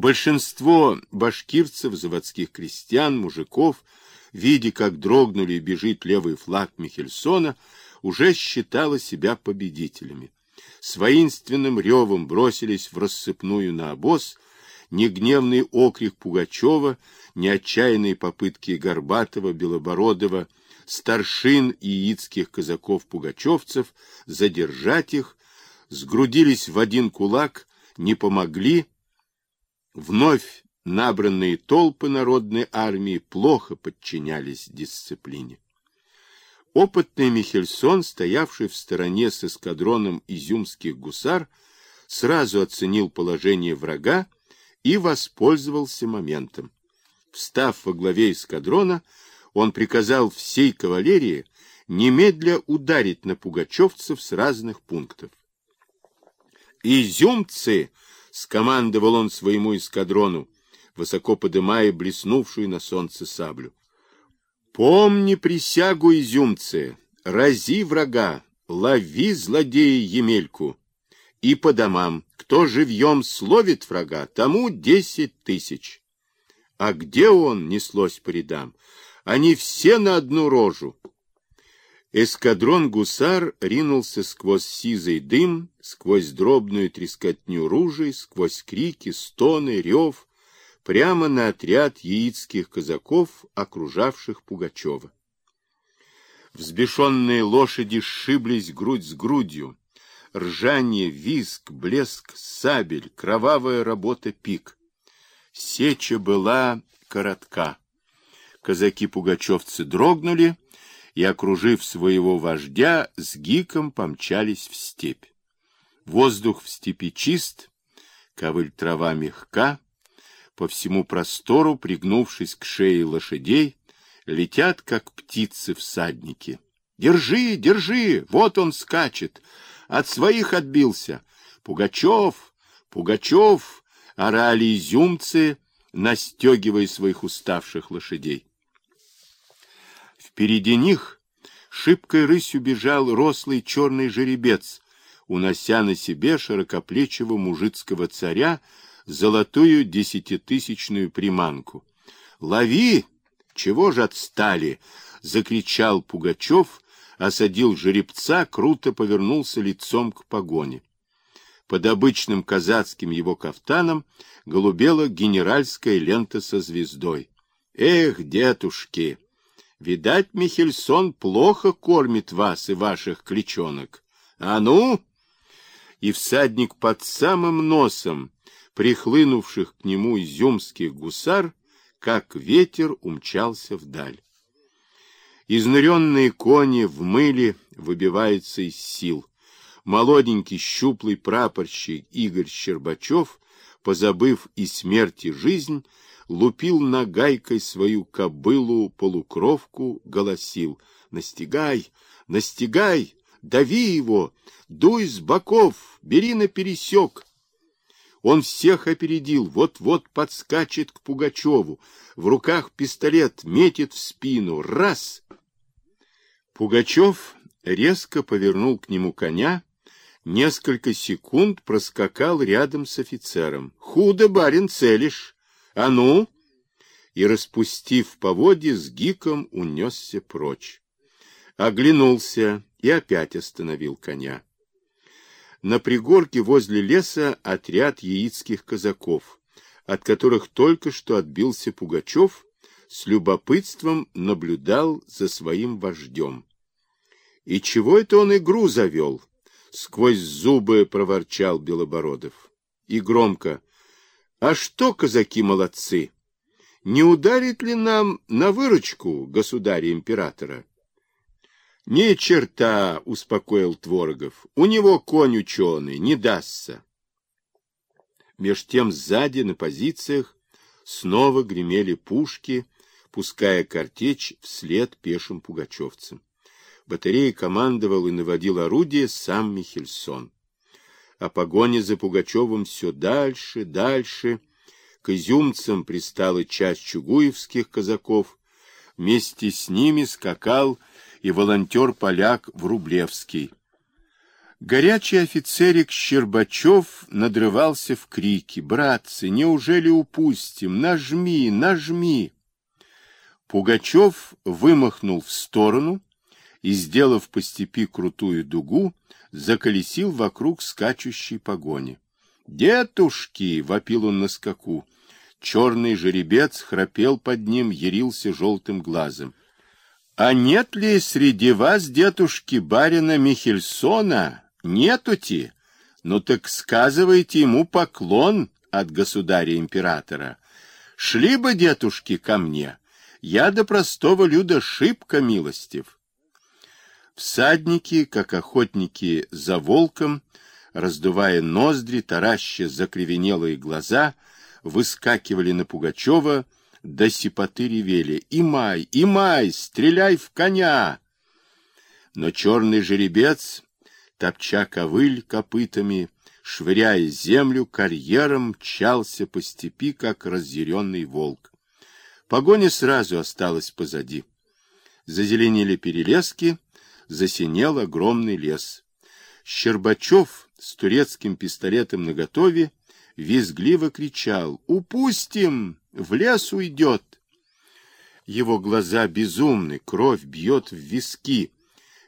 Большинство башкирцев, заводских крестьян, мужиков, видя, как дрогнули и бежит левый флаг Михельсона, уже считало себя победителями. С воинственным ревом бросились в рассыпную на обоз, ни гневный окрик Пугачева, ни отчаянные попытки Горбатова, Белобородова, старшин и яицких казаков-пугачевцев задержать их, сгрудились в один кулак, не помогли. Вновь набранные толпы народной армии плохо подчинялись дисциплине. Опытный Михельсон, стоявший в стороне с эскадроном изюмских гусар, сразу оценил положение врага и воспользовался моментом. Встав во главе эскадрона, он приказал всей кавалерии немедля ударить на пугачевцев с разных пунктов. «Изюмцы!» — скомандовал он своему эскадрону, высоко подымая блеснувшую на солнце саблю. «Помни присягу, изюмцы! Рази врага, лови злодея Емельку! И по домам, кто живьем словит врага, тому десять тысяч!» А где он, неслось по рядам? Они все на одну рожу. Эскадрон гусар ринулся сквозь сизый дым, сквозь дробную трескотню ружей, сквозь крики, стоны, рев, прямо на отряд яицких казаков, окружавших Пугачева. Взбешенные лошади сшиблись грудь с грудью. Ржание, виск, блеск, сабель, кровавая работа пик. Сеча была коротка. Казаки-пугачевцы дрогнули и, окружив своего вождя, с гиком помчались в степь. Воздух в степи чист, ковыль трава мягка, по всему простору, пригнувшись к шее лошадей, летят, как птицы-всадники. «Держи, держи! Вот он скачет! От своих отбился! Пугачев! Пугачев!» — орали изюмцы, настегивая своих уставших лошадей. Впереди них шибкой рысью бежал рослый черный жеребец, унося на себе широкоплечего мужицкого царя золотую десятитысячную приманку. «Лови! Чего же отстали?» — закричал Пугачев, осадил жеребца, круто повернулся лицом к погоне. Под обычным казацким его кафтаном голубела генеральская лента со звездой. «Эх, дедушки!» Видать, Михельсон плохо кормит вас и ваших кличонок. А ну! И всадник под самым носом прихлынувших к нему изюмских гусар, как ветер умчался вдаль. Изнуренные кони в мыле выбиваются из сил. Молоденький щуплый прапорщик Игорь Щербачев, позабыв и смерть, и жизнь, лупил нагайкой свою кобылу-полукровку, голосил «Настигай! Настигай! Дави его! Дуй с боков! Бери на пересек!» Он всех опередил, вот-вот подскачет к Пугачеву. В руках пистолет метит в спину. Раз! Пугачев резко повернул к нему коня, несколько секунд проскакал рядом с офицером. «Худо, барин, целишь!» А ну! И, распустив поводья, с гиком унесся прочь. Оглянулся и опять остановил коня. На пригорке возле леса отряд яицких казаков, от которых только что отбился Пугачев, с любопытством наблюдал за своим вождем. И чего это он игру завел? Сквозь зубы проворчал Белобородов. И громко. А что, казаки молодцы? Не ударит ли нам на выручку государя-императора? Ни черта, успокоил Творогов. У него конь ученый, не дастся. Меж тем сзади на позициях снова гремели пушки, пуская картечь вслед пешим пугачевцам. Батареей командовал и наводил орудие сам Михельсон а погоня за Пугачевым все дальше, дальше. К изюмцам пристала часть чугуевских казаков. Вместе с ними скакал и волонтер-поляк Врублевский. Горячий офицерик Щербачев надрывался в крике. «Братцы, неужели упустим? Нажми, нажми!» Пугачев вымахнул в сторону и, сделав по степи крутую дугу, заколесил вокруг скачущей погони. «Детушки!» — вопил он на скаку. Черный жеребец храпел под ним, ярился желтым глазом. «А нет ли среди вас, детушки, барина Михельсона?» Нетути? Ну так сказывайте ему поклон от государя-императора. Шли бы, дедушки, ко мне. Я до простого люда шибко милостив. Всадники, как охотники за волком, раздувая ноздри, тараща закривенелые глаза, выскакивали на Пугачева, до сипоты ревели. «Имай, имай, стреляй в коня!» Но черный жеребец топча ковыль копытами, швыряя землю, карьером мчался по степи, как разъяренный волк. Погоня сразу осталась позади. Зазеленели перелески, засинел огромный лес. Щербачев с турецким пистолетом наготове визгливо кричал «Упустим! В лес уйдет!» Его глаза безумны, кровь бьет в виски.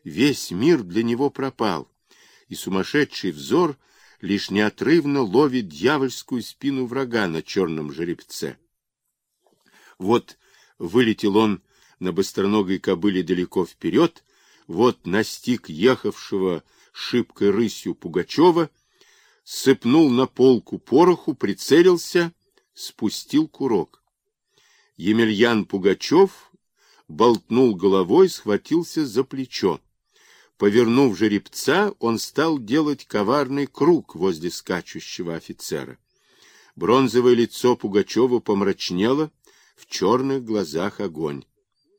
Весь мир для него пропал и сумасшедший взор лишь неотрывно ловит дьявольскую спину врага на черном жеребце. Вот вылетел он на быстроногой кобыле далеко вперед, вот настиг ехавшего шибкой рысью Пугачева, сыпнул на полку пороху, прицелился, спустил курок. Емельян Пугачев болтнул головой, схватился за плечо. Повернув жеребца, он стал делать коварный круг возле скачущего офицера. Бронзовое лицо Пугачева помрачнело, в черных глазах огонь.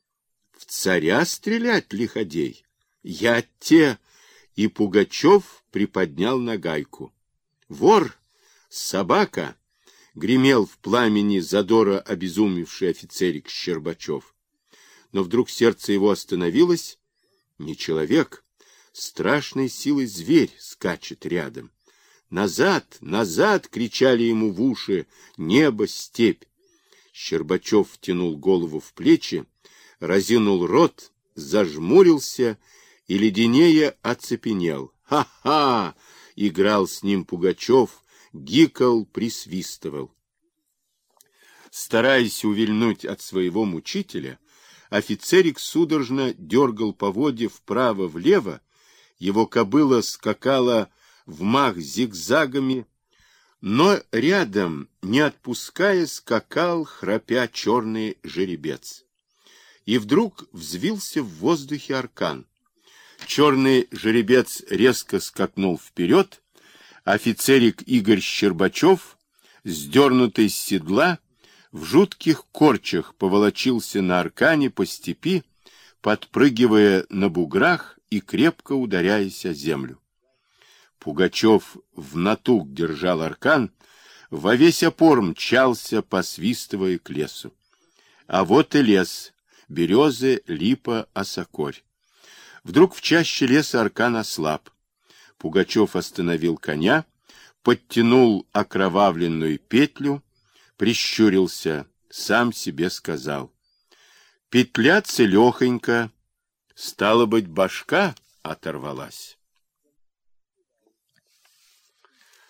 — В царя стрелять, лиходей? Я те! И Пугачев приподнял нагайку. — Вор! Собака! — гремел в пламени задора обезумевший офицерик Щербачев. Но вдруг сердце его остановилось. Не человек, страшной силой зверь скачет рядом. «Назад! Назад!» — кричали ему в уши. «Небо! Степь!» Щербачев втянул голову в плечи, разинул рот, зажмурился и леденее оцепенел. «Ха-ха!» — играл с ним Пугачев, гикал, присвистывал. Стараясь увильнуть от своего мучителя, офицерик судорожно дергал поводья вправо-влево, его кобыла скакала в мах зигзагами, но рядом, не отпуская, скакал, храпя черный жеребец. И вдруг взвился в воздухе аркан. Черный жеребец резко скакнул вперед, офицерик Игорь Щербачев, сдернутый с седла, в жутких корчах поволочился на аркане по степи, подпрыгивая на буграх и крепко ударяясь о землю. Пугачев в натуг держал аркан, во весь опор мчался, посвистывая к лесу. А вот и лес, березы, липа, осокорь. Вдруг в чаще леса аркан ослаб. Пугачев остановил коня, подтянул окровавленную петлю, прищурился, сам себе сказал. Петля целехонька, Стало быть, башка оторвалась.